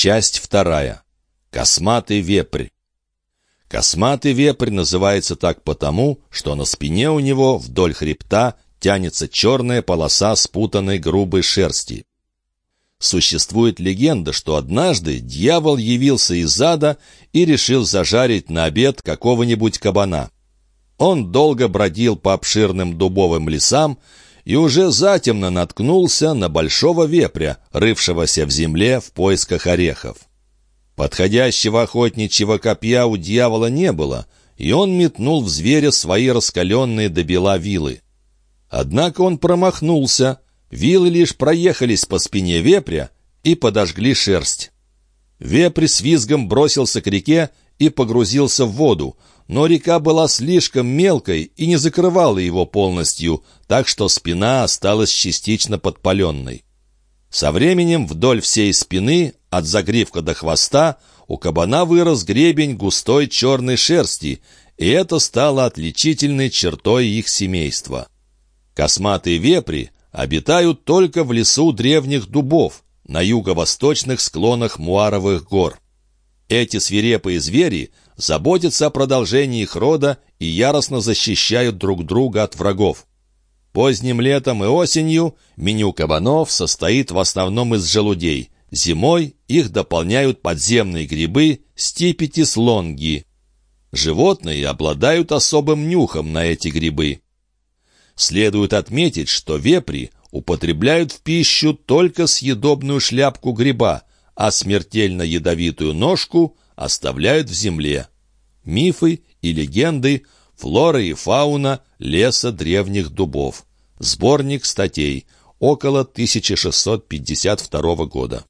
Часть вторая. Косматый вепрь. Косматый вепрь называется так потому, что на спине у него вдоль хребта тянется черная полоса спутанной грубой шерсти. Существует легенда, что однажды дьявол явился из ада и решил зажарить на обед какого-нибудь кабана. Он долго бродил по обширным дубовым лесам и уже затемно наткнулся на большого вепря, рывшегося в земле в поисках орехов. Подходящего охотничьего копья у дьявола не было, и он метнул в зверя свои раскаленные до бела вилы. Однако он промахнулся, вилы лишь проехались по спине вепря и подожгли шерсть. Вепрь с визгом бросился к реке и погрузился в воду, но река была слишком мелкой и не закрывала его полностью, так что спина осталась частично подпаленной. Со временем вдоль всей спины, от загривка до хвоста, у кабана вырос гребень густой черной шерсти, и это стало отличительной чертой их семейства. Косматые вепри обитают только в лесу древних дубов, на юго-восточных склонах Муаровых гор. Эти свирепые звери заботятся о продолжении их рода и яростно защищают друг друга от врагов. Поздним летом и осенью меню кабанов состоит в основном из желудей. Зимой их дополняют подземные грибы стипетис-лонги. Животные обладают особым нюхом на эти грибы. Следует отметить, что вепри употребляют в пищу только съедобную шляпку гриба, а смертельно ядовитую ножку оставляют в земле. Мифы и легенды, флора и фауна леса древних дубов. Сборник статей. Около 1652 года.